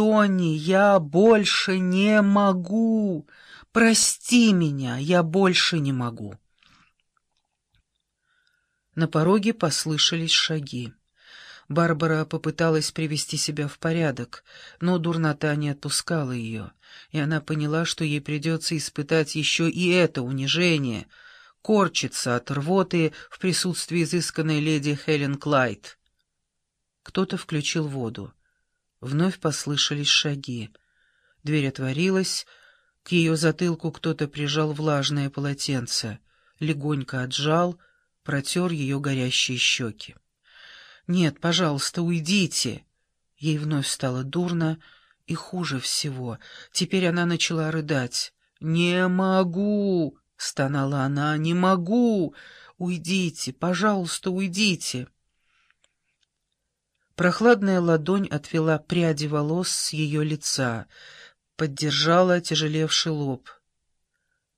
Тони, я больше не могу. Прости меня, я больше не могу. На пороге послышались шаги. Барбара попыталась привести себя в порядок, но дурнота не отпускала ее, и она поняла, что ей придется испытать еще и это унижение, корчиться от рвоты в присутствии изысканной леди Хелен Клайд. Кто-то включил воду. Вновь послышались шаги. Дверь отворилась, к ее затылку кто-то прижал влажное полотенце, легонько отжал, протер ее горящие щеки. «Нет, пожалуйста, уйдите!» Ей вновь стало дурно и хуже всего. Теперь она начала рыдать. «Не могу!» — стонала она. «Не могу! Уйдите! Пожалуйста, уйдите!» Прохладная ладонь отвела пряди волос с ее лица, поддержала тяжелевший лоб.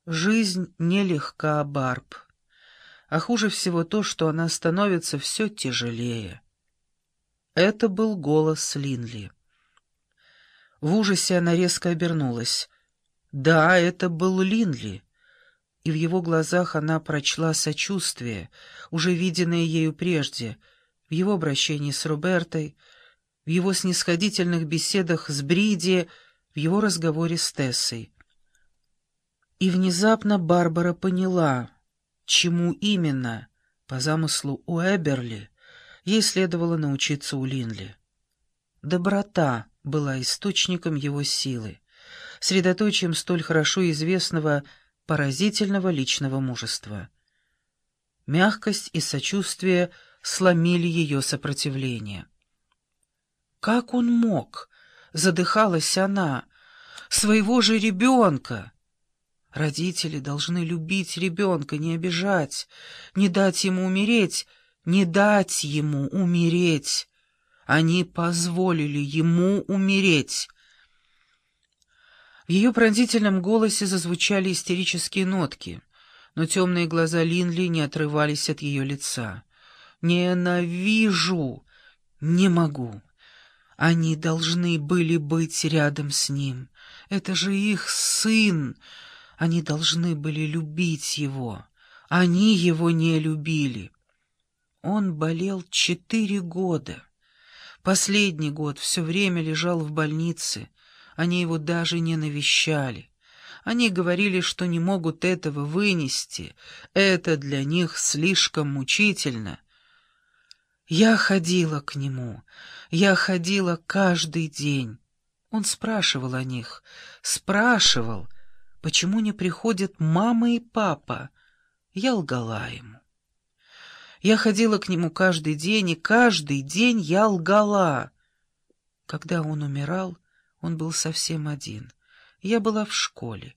Жизнь нелегка, Барб а хуже всего то, что она становится все тяжелее. Это был голос Линли. В ужасе она резко обернулась. Да, это был Линли. И в его глазах она прочла сочувствие, уже виденное ею прежде, в его обращении с Робертой, в его снисходительных беседах с Бриди, в его разговоре с Тессой. И внезапно Барбара поняла — Чему именно, по замыслу у Эберли, ей следовало научиться у Линли. Доброта была источником его силы, средоточием столь хорошо известного поразительного личного мужества. Мягкость и сочувствие сломили ее сопротивление. «Как он мог?» — задыхалась она. «Своего же ребенка!» Родители должны любить ребенка, не обижать, не дать ему умереть, не дать ему умереть. Они позволили ему умереть. В ее пронзительном голосе зазвучали истерические нотки, но темные глаза Линли не отрывались от ее лица. «Ненавижу! Не могу! Они должны были быть рядом с ним. Это же их сын!» Они должны были любить его. Они его не любили. Он болел четыре года. Последний год все время лежал в больнице. Они его даже не навещали. Они говорили, что не могут этого вынести. Это для них слишком мучительно. Я ходила к нему. Я ходила каждый день. Он спрашивал о них. Спрашивал, Почему не приходят мама и папа? Я лгала ему. Я ходила к нему каждый день, и каждый день я лгала. Когда он умирал, он был совсем один. Я была в школе.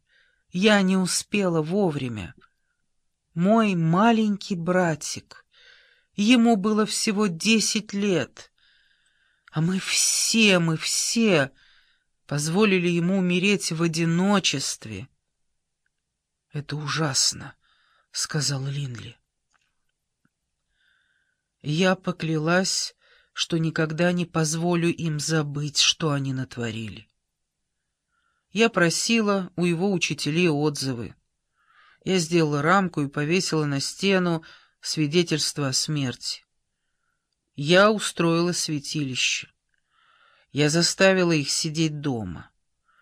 Я не успела вовремя. Мой маленький братик. Ему было всего десять лет. А мы все, мы все позволили ему умереть в одиночестве. «Это ужасно», — сказал Линли. Я поклялась, что никогда не позволю им забыть, что они натворили. Я просила у его учителей отзывы. Я сделала рамку и повесила на стену свидетельство о смерти. Я устроила святилище. Я заставила их сидеть дома.